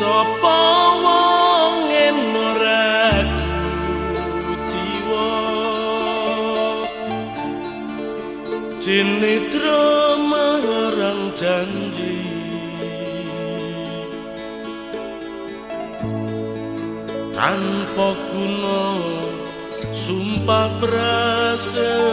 sapa wong ora jiwa? Cinitra marang janji. Tanpa guna sumpah prasetyo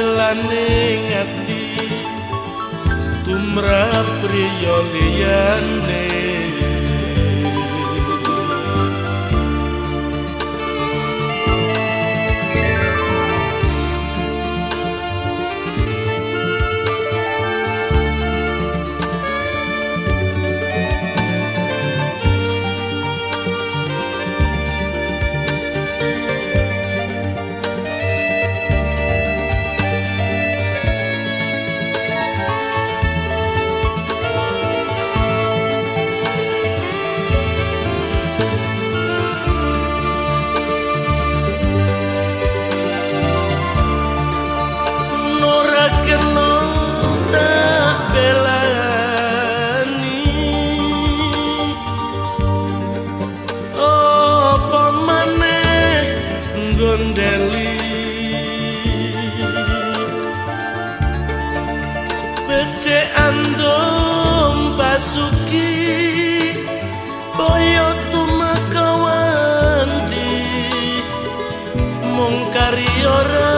gelane ati tumrap priya liyane gondeli Becek andom basuki Boyo tumakawanti Mung karya rahayu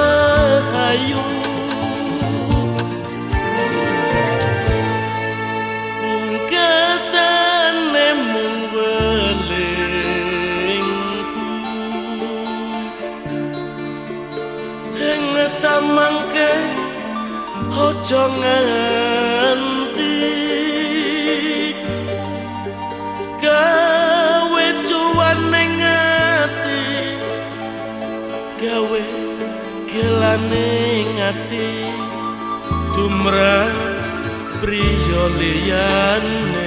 ojo nganti Gawe cuan ning ati Gawe gelane ati. Tumrap priya liyane